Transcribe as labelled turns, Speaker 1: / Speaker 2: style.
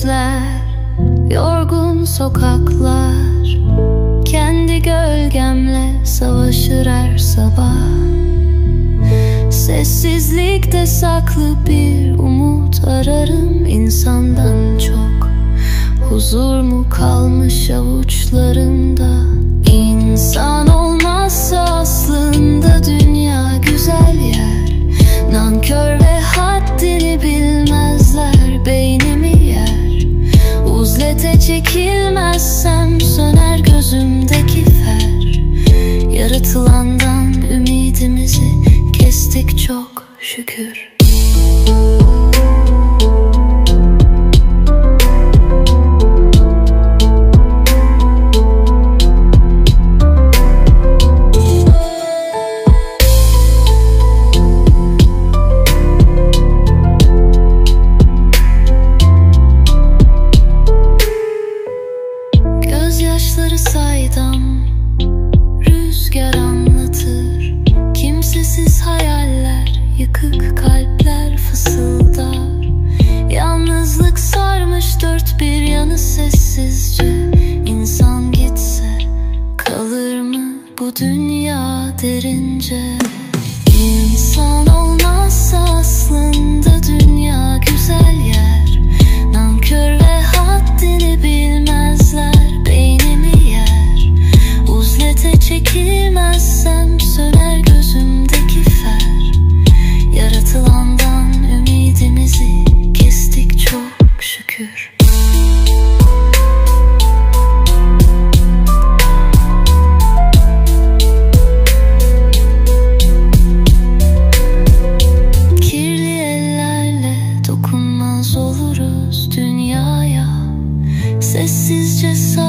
Speaker 1: gözler Yorgun sokaklar. Kendi gölgemle savaşır her sabah. Sessizlikte saklı bir umut ararım insandan çok. Huzur mu kalmış avuçlarımda? Çekilmezsem söner gözümdeki Gözyaşları saydam Rüzgar anlatır. Kimsesiz hayaller Yıkık kalpler fısıldar. Yalnızlık sarmış dört bir yanı sessizce. İnsan gitse Kalır mı bu dünya derince? İnsan olmazsa aslında dünya güzel yer Sessizce